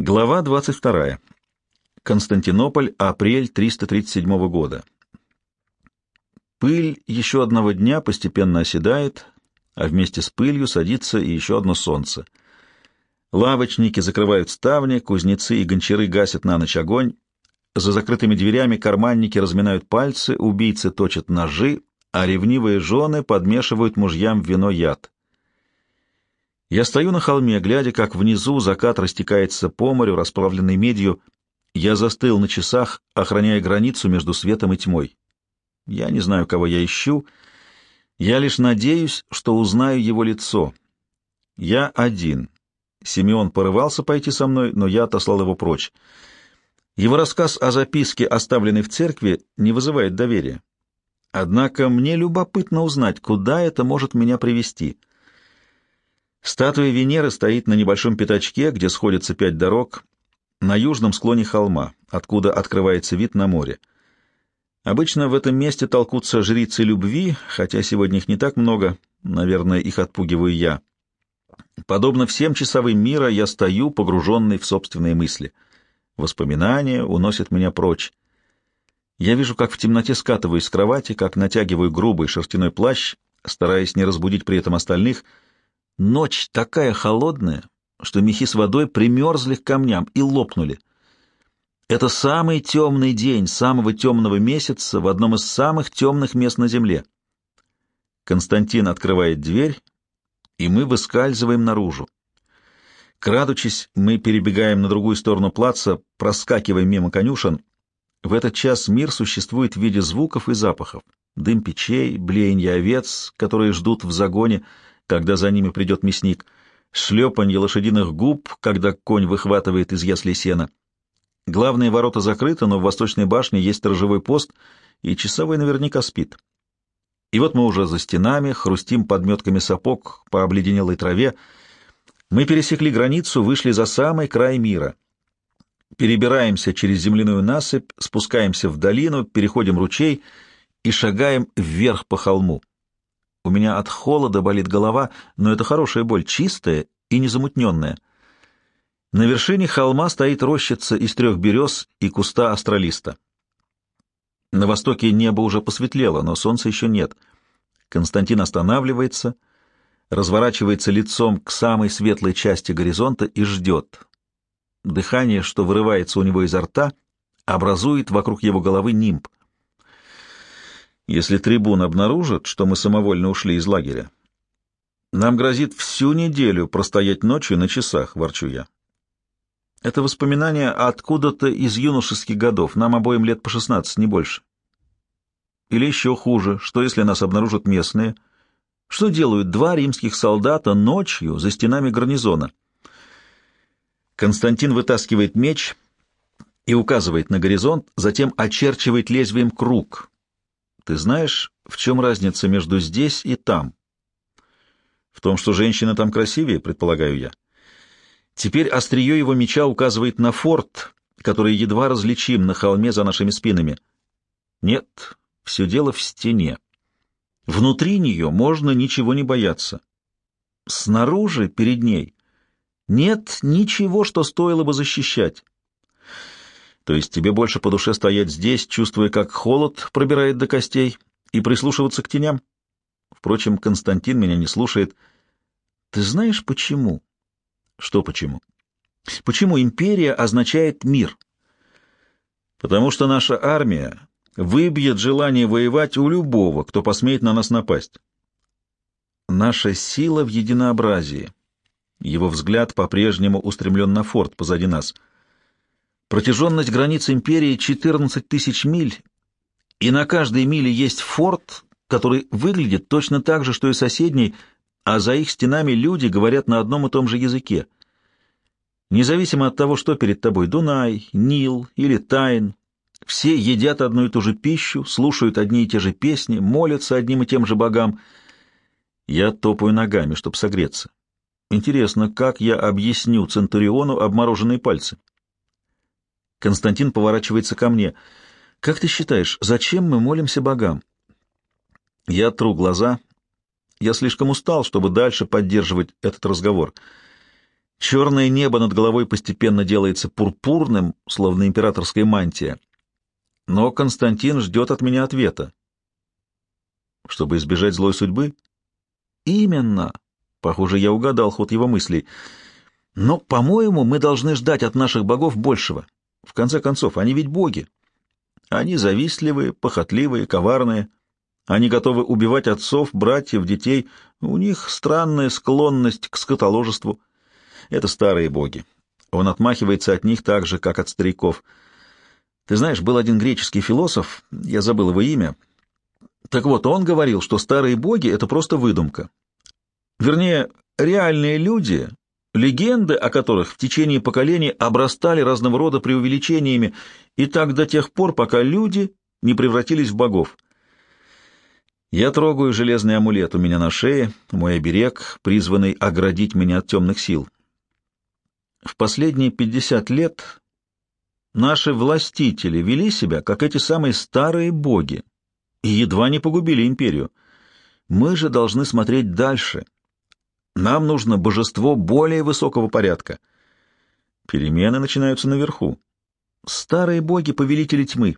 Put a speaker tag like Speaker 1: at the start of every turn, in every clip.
Speaker 1: Глава 22. Константинополь, апрель 337 года. Пыль еще одного дня постепенно оседает, а вместе с пылью садится и еще одно солнце. Лавочники закрывают ставни, кузнецы и гончары гасят на ночь огонь. За закрытыми дверями карманники разминают пальцы, убийцы точат ножи, а ревнивые жены подмешивают мужьям в вино яд. Я стою на холме, глядя, как внизу закат растекается по морю, расплавленной медью. Я застыл на часах, охраняя границу между светом и тьмой. Я не знаю, кого я ищу. Я лишь надеюсь, что узнаю его лицо. Я один. Симеон порывался пойти со мной, но я отослал его прочь. Его рассказ о записке, оставленной в церкви, не вызывает доверия. Однако мне любопытно узнать, куда это может меня привести. Статуя Венеры стоит на небольшом пятачке, где сходятся пять дорог, на южном склоне холма, откуда открывается вид на море. Обычно в этом месте толкутся жрицы любви, хотя сегодня их не так много, наверное, их отпугиваю я. Подобно всем часовым мира, я стою, погруженный в собственные мысли. Воспоминания уносят меня прочь. Я вижу, как в темноте скатываюсь с кровати, как натягиваю грубый шерстяной плащ, стараясь не разбудить при этом остальных — Ночь такая холодная, что мехи с водой примерзли к камням и лопнули. Это самый темный день самого темного месяца в одном из самых темных мест на земле. Константин открывает дверь, и мы выскальзываем наружу. Крадучись, мы перебегаем на другую сторону плаца, проскакиваем мимо конюшен. В этот час мир существует в виде звуков и запахов. Дым печей, блеяние овец, которые ждут в загоне — когда за ними придет мясник, шлепанье лошадиных губ, когда конь выхватывает из ясли сена. Главные ворота закрыты, но в восточной башне есть сторожевой пост, и часовой наверняка спит. И вот мы уже за стенами, хрустим подметками сапог по обледенелой траве. Мы пересекли границу, вышли за самый край мира. Перебираемся через земляную насыпь, спускаемся в долину, переходим ручей и шагаем вверх по холму. У меня от холода болит голова, но это хорошая боль, чистая и незамутненная. На вершине холма стоит рощица из трех берез и куста астролиста. На востоке небо уже посветлело, но солнца еще нет. Константин останавливается, разворачивается лицом к самой светлой части горизонта и ждет. Дыхание, что вырывается у него изо рта, образует вокруг его головы нимб. Если трибун обнаружит, что мы самовольно ушли из лагеря, нам грозит всю неделю простоять ночью на часах, ворчу я. Это воспоминание откуда-то из юношеских годов, нам обоим лет по шестнадцать, не больше. Или еще хуже, что если нас обнаружат местные? Что делают два римских солдата ночью за стенами гарнизона? Константин вытаскивает меч и указывает на горизонт, затем очерчивает лезвием круг — ты знаешь, в чем разница между здесь и там? В том, что женщина там красивее, предполагаю я. Теперь острие его меча указывает на форт, который едва различим на холме за нашими спинами. Нет, все дело в стене. Внутри нее можно ничего не бояться. Снаружи, перед ней, нет ничего, что стоило бы защищать. То есть тебе больше по душе стоять здесь, чувствуя, как холод пробирает до костей, и прислушиваться к теням? Впрочем, Константин меня не слушает. Ты знаешь, почему? Что почему? Почему империя означает мир? Потому что наша армия выбьет желание воевать у любого, кто посмеет на нас напасть. Наша сила в единообразии. Его взгляд по-прежнему устремлен на форт позади нас — Протяженность границ империи 14 тысяч миль, и на каждой миле есть форт, который выглядит точно так же, что и соседний, а за их стенами люди говорят на одном и том же языке. Независимо от того, что перед тобой Дунай, Нил или Тайн, все едят одну и ту же пищу, слушают одни и те же песни, молятся одним и тем же богам. Я топаю ногами, чтобы согреться. Интересно, как я объясню Центуриону обмороженные пальцы? Константин поворачивается ко мне. «Как ты считаешь, зачем мы молимся богам?» Я тру глаза. Я слишком устал, чтобы дальше поддерживать этот разговор. Черное небо над головой постепенно делается пурпурным, словно императорская мантия. Но Константин ждет от меня ответа. Чтобы избежать злой судьбы? Именно. Похоже, я угадал ход его мыслей. Но, по-моему, мы должны ждать от наших богов большего. В конце концов, они ведь боги. Они завистливые, похотливые, коварные. Они готовы убивать отцов, братьев, детей. У них странная склонность к скотоложеству. Это старые боги. Он отмахивается от них так же, как от стариков. Ты знаешь, был один греческий философ, я забыл его имя. Так вот, он говорил, что старые боги — это просто выдумка. Вернее, реальные люди легенды о которых в течение поколений обрастали разного рода преувеличениями, и так до тех пор, пока люди не превратились в богов. Я трогаю железный амулет у меня на шее, мой оберег, призванный оградить меня от темных сил. В последние пятьдесят лет наши властители вели себя, как эти самые старые боги, и едва не погубили империю. Мы же должны смотреть дальше — нам нужно божество более высокого порядка. Перемены начинаются наверху. Старые боги — повелители тьмы.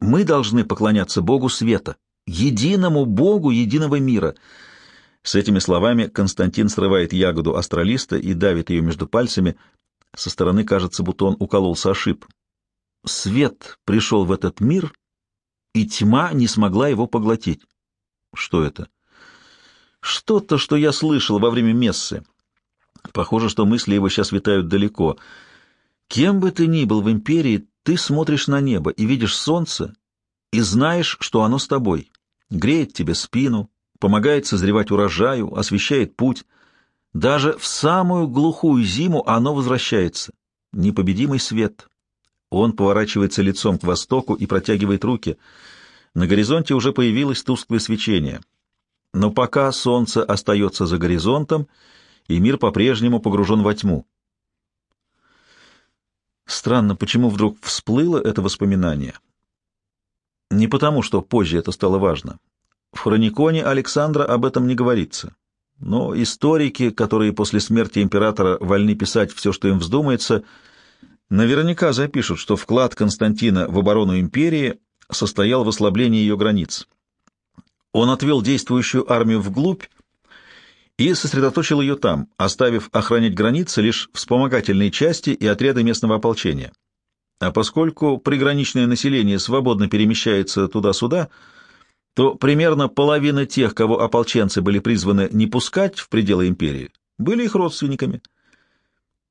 Speaker 1: Мы должны поклоняться Богу света, единому Богу единого мира. С этими словами Константин срывает ягоду астралиста и давит ее между пальцами. Со стороны кажется, будто он укололся ошиб. Свет пришел в этот мир, и тьма не смогла его поглотить. Что это? — что-то, что я слышал во время мессы. Похоже, что мысли его сейчас витают далеко. Кем бы ты ни был в империи, ты смотришь на небо и видишь солнце, и знаешь, что оно с тобой. Греет тебе спину, помогает созревать урожаю, освещает путь. Даже в самую глухую зиму оно возвращается. Непобедимый свет. Он поворачивается лицом к востоку и протягивает руки. На горизонте уже появилось тусклое свечение — но пока солнце остается за горизонтом, и мир по-прежнему погружен во тьму. Странно, почему вдруг всплыло это воспоминание? Не потому, что позже это стало важно. В хрониконе Александра об этом не говорится. Но историки, которые после смерти императора вольны писать все, что им вздумается, наверняка запишут, что вклад Константина в оборону империи состоял в ослаблении ее границ. Он отвел действующую армию вглубь и сосредоточил ее там, оставив охранять границы лишь вспомогательные части и отряды местного ополчения. А поскольку приграничное население свободно перемещается туда-сюда, то примерно половина тех, кого ополченцы были призваны не пускать в пределы империи, были их родственниками.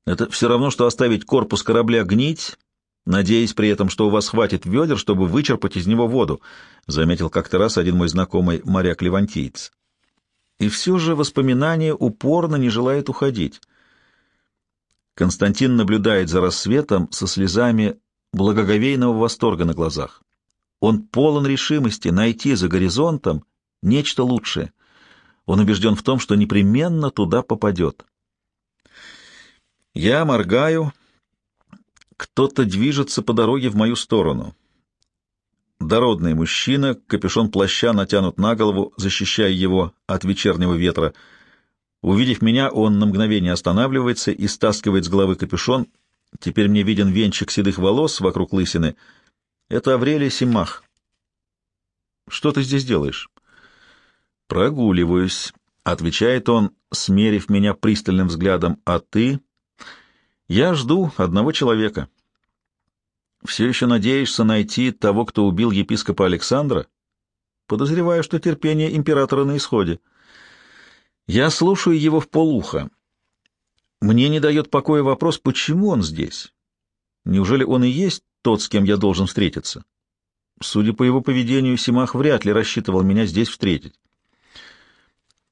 Speaker 1: Это все равно, что оставить корпус корабля гнить надеясь при этом, что у вас хватит ведер, чтобы вычерпать из него воду, — заметил как-то раз один мой знакомый моряк-левантиец. И все же воспоминание упорно не желает уходить. Константин наблюдает за рассветом со слезами благоговейного восторга на глазах. Он полон решимости найти за горизонтом нечто лучшее. Он убежден в том, что непременно туда попадет. Я моргаю, кто-то движется по дороге в мою сторону. Дородный мужчина, капюшон плаща натянут на голову, защищая его от вечернего ветра. Увидев меня, он на мгновение останавливается и стаскивает с головы капюшон. Теперь мне виден венчик седых волос вокруг лысины. Это Аврелий Симах. «Что ты здесь делаешь?» «Прогуливаюсь», — отвечает он, смерив меня пристальным взглядом. «А ты?» Я жду одного человека. Все еще надеешься найти того, кто убил епископа Александра? Подозреваю, что терпение императора на исходе. Я слушаю его в полуха. Мне не дает покоя вопрос, почему он здесь? Неужели он и есть тот, с кем я должен встретиться? Судя по его поведению, Симах вряд ли рассчитывал меня здесь встретить.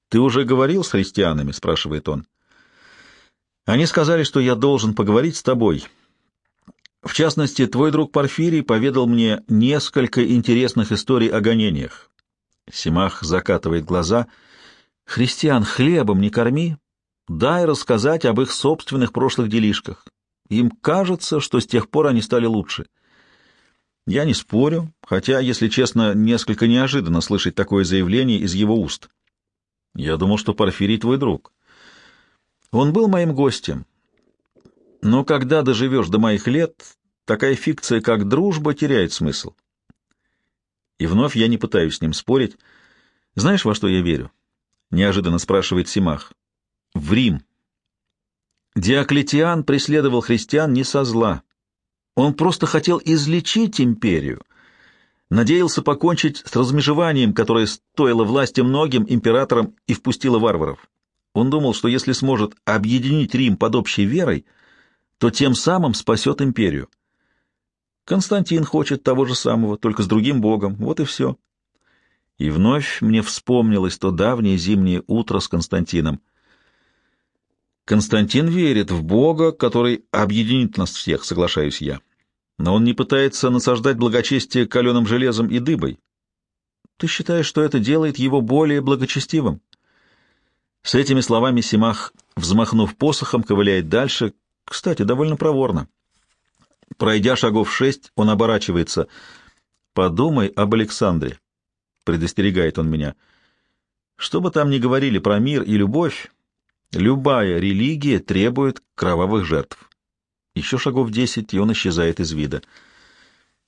Speaker 1: «Ты уже говорил с христианами?» — спрашивает он. Они сказали, что я должен поговорить с тобой. В частности, твой друг Порфирий поведал мне несколько интересных историй о гонениях. Симах закатывает глаза. Христиан хлебом не корми, дай рассказать об их собственных прошлых делишках. Им кажется, что с тех пор они стали лучше. Я не спорю, хотя, если честно, несколько неожиданно слышать такое заявление из его уст. Я думал, что Порфирий твой друг. Он был моим гостем. Но когда доживешь до моих лет, такая фикция, как дружба, теряет смысл. И вновь я не пытаюсь с ним спорить. Знаешь, во что я верю? Неожиданно спрашивает Симах. В Рим. Диоклетиан преследовал христиан не со зла. Он просто хотел излечить империю. Надеялся покончить с размежеванием, которое стоило власти многим императорам и впустило варваров. Он думал, что если сможет объединить Рим под общей верой, то тем самым спасет империю. Константин хочет того же самого, только с другим богом. Вот и все. И вновь мне вспомнилось то давнее зимнее утро с Константином. Константин верит в Бога, который объединит нас всех, соглашаюсь я. Но он не пытается насаждать благочестие каленым железом и дыбой. Ты считаешь, что это делает его более благочестивым? С этими словами Симах, взмахнув посохом, ковыляет дальше, кстати, довольно проворно. Пройдя шагов шесть, он оборачивается. «Подумай об Александре», — предостерегает он меня. «Что бы там ни говорили про мир и любовь, любая религия требует кровавых жертв». Еще шагов десять, и он исчезает из вида.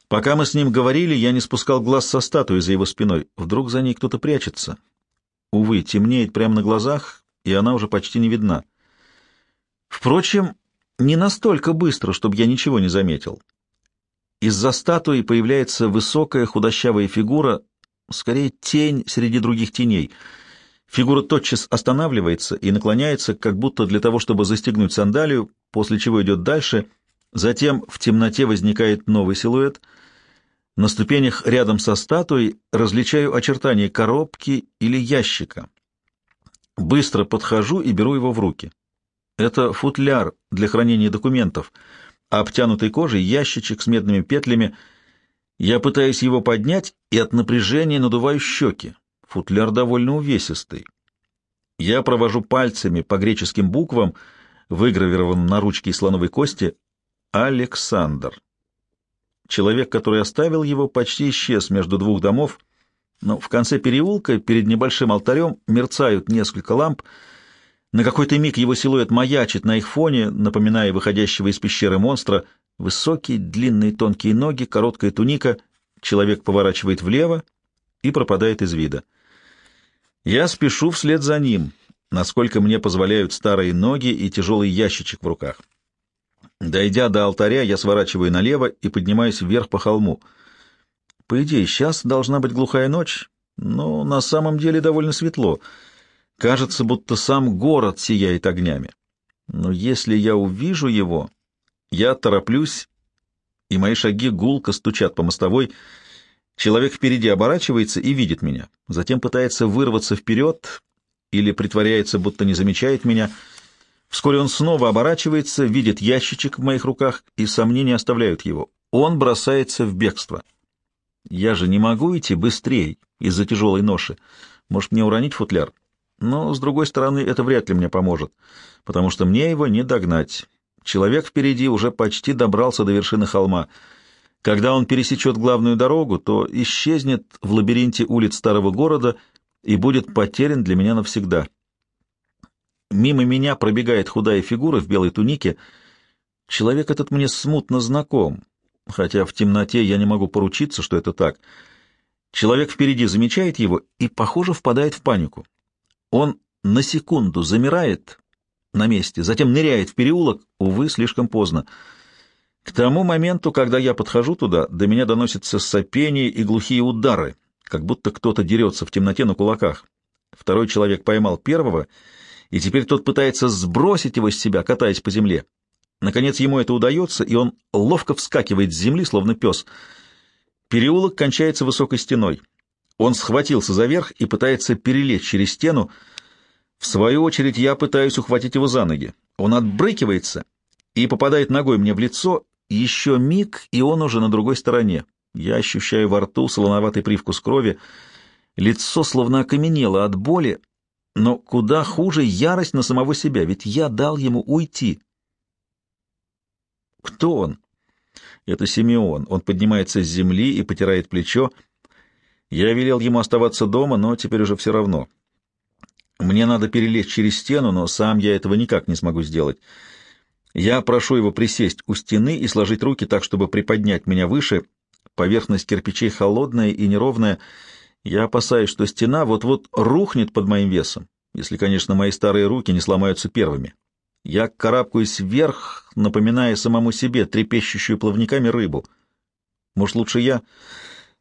Speaker 1: Пока мы с ним говорили, я не спускал глаз со статуи за его спиной. Вдруг за ней кто-то прячется. Увы, темнеет прямо на глазах, и она уже почти не видна. Впрочем, не настолько быстро, чтобы я ничего не заметил. Из-за статуи появляется высокая худощавая фигура, скорее тень среди других теней. Фигура тотчас останавливается и наклоняется, как будто для того, чтобы застегнуть сандалию, после чего идет дальше. Затем в темноте возникает новый силуэт. На ступенях рядом со статуей различаю очертания коробки или ящика. Быстро подхожу и беру его в руки. Это футляр для хранения документов, обтянутый кожей ящичек с медными петлями. Я пытаюсь его поднять и от напряжения надуваю щеки. Футляр довольно увесистый. Я провожу пальцами по греческим буквам, выгравированным на ручке из слоновой кости, Александр. Человек, который оставил его, почти исчез между двух домов, но в конце переулка перед небольшим алтарем мерцают несколько ламп — на какой-то миг его силуэт маячит на их фоне, напоминая выходящего из пещеры монстра. Высокие, длинные, тонкие ноги, короткая туника. Человек поворачивает влево и пропадает из вида. Я спешу вслед за ним, насколько мне позволяют старые ноги и тяжелый ящичек в руках. Дойдя до алтаря, я сворачиваю налево и поднимаюсь вверх по холму. По идее, сейчас должна быть глухая ночь, но на самом деле довольно светло — Кажется, будто сам город сияет огнями. Но если я увижу его, я тороплюсь, и мои шаги гулко стучат по мостовой. Человек впереди оборачивается и видит меня, затем пытается вырваться вперед или притворяется, будто не замечает меня. Вскоре он снова оборачивается, видит ящичек в моих руках, и сомнения оставляют его. Он бросается в бегство. Я же не могу идти быстрее из-за тяжелой ноши. Может, мне уронить футляр? Но, с другой стороны, это вряд ли мне поможет, потому что мне его не догнать. Человек впереди уже почти добрался до вершины холма. Когда он пересечет главную дорогу, то исчезнет в лабиринте улиц старого города и будет потерян для меня навсегда. Мимо меня пробегает худая фигура в белой тунике. Человек этот мне смутно знаком, хотя в темноте я не могу поручиться, что это так. Человек впереди замечает его и, похоже, впадает в панику. Он на секунду замирает на месте, затем ныряет в переулок, увы, слишком поздно. К тому моменту, когда я подхожу туда, до меня доносятся сопения и глухие удары, как будто кто-то дерется в темноте на кулаках. Второй человек поймал первого, и теперь тот пытается сбросить его с себя, катаясь по земле. Наконец ему это удается, и он ловко вскакивает с земли, словно пес. Переулок кончается высокой стеной. Он схватился за верх и пытается перелезть через стену. В свою очередь я пытаюсь ухватить его за ноги. Он отбрыкивается и попадает ногой мне в лицо. Еще миг, и он уже на другой стороне. Я ощущаю во рту солоноватый привкус крови. Лицо словно окаменело от боли, но куда хуже ярость на самого себя, ведь я дал ему уйти. Кто он? Это Симеон. Он поднимается с земли и потирает плечо. Я велел ему оставаться дома, но теперь уже все равно. Мне надо перелезть через стену, но сам я этого никак не смогу сделать. Я прошу его присесть у стены и сложить руки так, чтобы приподнять меня выше. Поверхность кирпичей холодная и неровная. Я опасаюсь, что стена вот-вот рухнет под моим весом, если, конечно, мои старые руки не сломаются первыми. Я карабкаюсь вверх, напоминая самому себе трепещущую плавниками рыбу. Может, лучше я?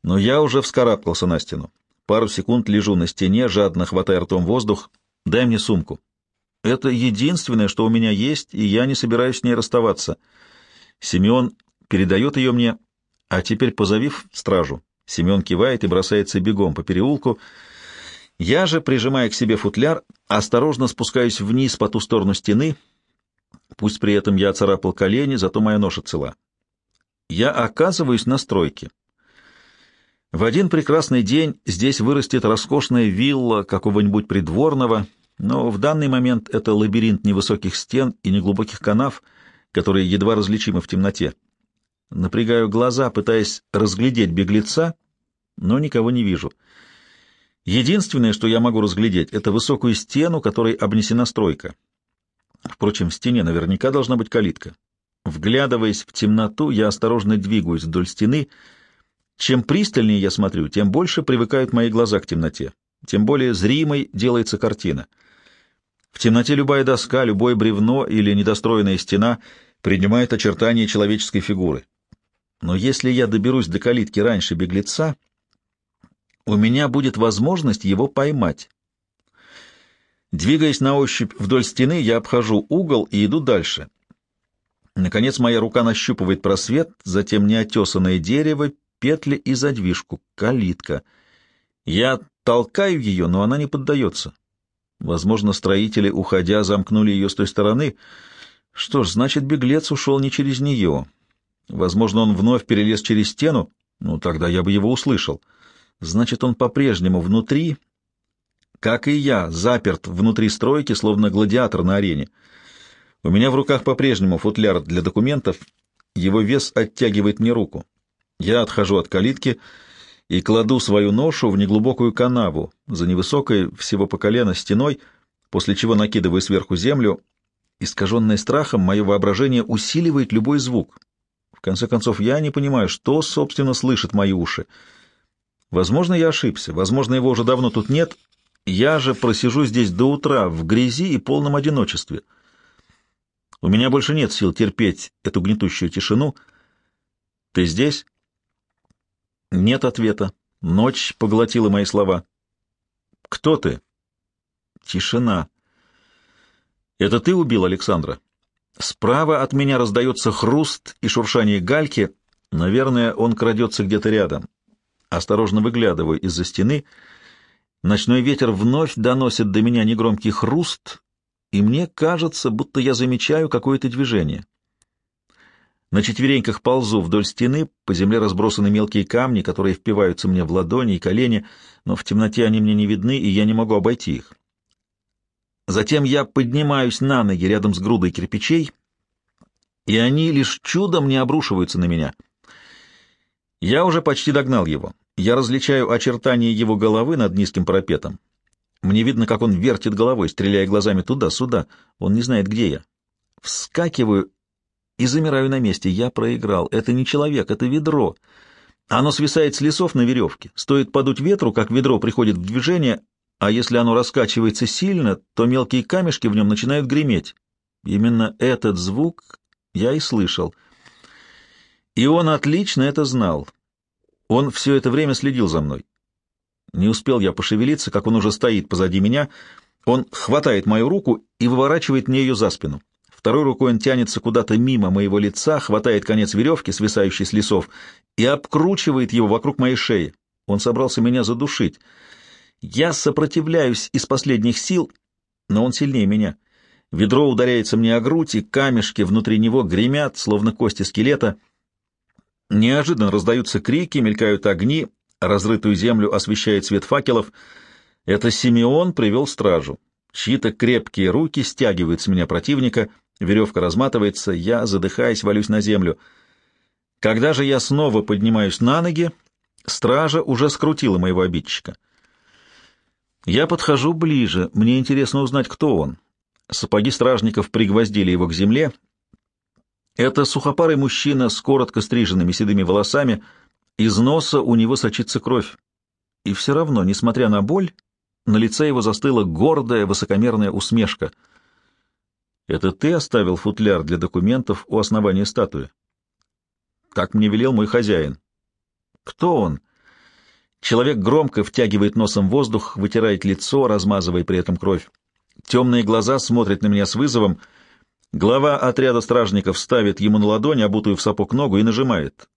Speaker 1: Но я уже вскарабкался на стену. Пару секунд лежу на стене, жадно хватая ртом воздух. Дай мне сумку. Это единственное, что у меня есть, и я не собираюсь с ней расставаться. Семен передает ее мне, а теперь позовив стражу. Семен кивает и бросается бегом по переулку. Я же, прижимая к себе футляр, осторожно спускаюсь вниз по ту сторону стены. Пусть при этом я царапал колени, зато моя ноша цела. Я оказываюсь на стройке. В один прекрасный день здесь вырастет роскошная вилла какого-нибудь придворного — но в данный момент это лабиринт невысоких стен и неглубоких канав, которые едва различимы в темноте. Напрягаю глаза, пытаясь разглядеть беглеца, но никого не вижу. Единственное, что я могу разглядеть, это высокую стену, которой обнесена стройка. Впрочем, в стене наверняка должна быть калитка. Вглядываясь в темноту, я осторожно двигаюсь вдоль стены. Чем пристальнее я смотрю, тем больше привыкают мои глаза к темноте, тем более зримой делается картина — в темноте любая доска, любое бревно или недостроенная стена принимает очертания человеческой фигуры. Но если я доберусь до калитки раньше беглеца, у меня будет возможность его поймать. Двигаясь на ощупь вдоль стены, я обхожу угол и иду дальше. Наконец моя рука нащупывает просвет, затем неотесанное дерево, петли и задвижку, калитка. Я толкаю ее, но она не поддается. Возможно, строители, уходя, замкнули ее с той стороны. Что ж, значит, беглец ушел не через нее. Возможно, он вновь перелез через стену. Ну, тогда я бы его услышал. Значит, он по-прежнему внутри, как и я, заперт внутри стройки, словно гладиатор на арене. У меня в руках по-прежнему футляр для документов. Его вес оттягивает мне руку. Я отхожу от калитки — и кладу свою ношу в неглубокую канаву за невысокой, всего по колено, стеной, после чего накидываю сверху землю. Искаженное страхом, мое воображение усиливает любой звук. В конце концов, я не понимаю, что, собственно, слышат мои уши. Возможно, я ошибся, возможно, его уже давно тут нет. Я же просижу здесь до утра, в грязи и полном одиночестве. У меня больше нет сил терпеть эту гнетущую тишину. Ты здесь? Нет ответа. Ночь поглотила мои слова. «Кто ты?» Тишина. «Это ты убил Александра?» Справа от меня раздается хруст и шуршание гальки. Наверное, он крадется где-то рядом. Осторожно выглядываю из-за стены. Ночной ветер вновь доносит до меня негромкий хруст, и мне кажется, будто я замечаю какое-то движение. На четвереньках ползу вдоль стены, по земле разбросаны мелкие камни, которые впиваются мне в ладони и колени, но в темноте они мне не видны, и я не могу обойти их. Затем я поднимаюсь на ноги рядом с грудой кирпичей, и они лишь чудом не обрушиваются на меня. Я уже почти догнал его. Я различаю очертания его головы над низким парапетом. Мне видно, как он вертит головой, стреляя глазами туда-сюда. Он не знает, где я. Вскакиваю и замираю на месте. Я проиграл. Это не человек, это ведро. Оно свисает с лесов на веревке. Стоит подуть ветру, как ведро приходит в движение, а если оно раскачивается сильно, то мелкие камешки в нем начинают греметь. Именно этот звук я и слышал. И он отлично это знал. Он все это время следил за мной. Не успел я пошевелиться, как он уже стоит позади меня. Он хватает мою руку и выворачивает мне ее за спину. Второй рукой он тянется куда-то мимо моего лица, хватает конец веревки, свисающей с лесов, и обкручивает его вокруг моей шеи. Он собрался меня задушить. Я сопротивляюсь из последних сил, но он сильнее меня. Ведро ударяется мне о грудь, и камешки внутри него гремят, словно кости скелета. Неожиданно раздаются крики, мелькают огни, разрытую землю освещает свет факелов. Это Симеон привел стражу. Чьи-то крепкие руки стягивают с меня противника — Веревка разматывается, я, задыхаясь, валюсь на землю. Когда же я снова поднимаюсь на ноги, стража уже скрутила моего обидчика. Я подхожу ближе, мне интересно узнать, кто он. Сапоги стражников пригвоздили его к земле. Это сухопарый мужчина с коротко стриженными седыми волосами, из носа у него сочится кровь. И все равно, несмотря на боль, на лице его застыла гордая, высокомерная усмешка. «Это ты оставил футляр для документов у основания статуи?» «Так мне велел мой хозяин». «Кто он?» Человек громко втягивает носом воздух, вытирает лицо, размазывая при этом кровь. Темные глаза смотрят на меня с вызовом. Глава отряда стражников ставит ему на ладонь, обутую в сапог ногу, и нажимает.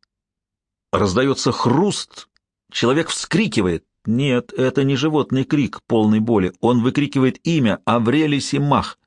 Speaker 1: Раздается хруст. Человек вскрикивает. Нет, это не животный крик, полный боли. Он выкрикивает имя Аврелий Симах.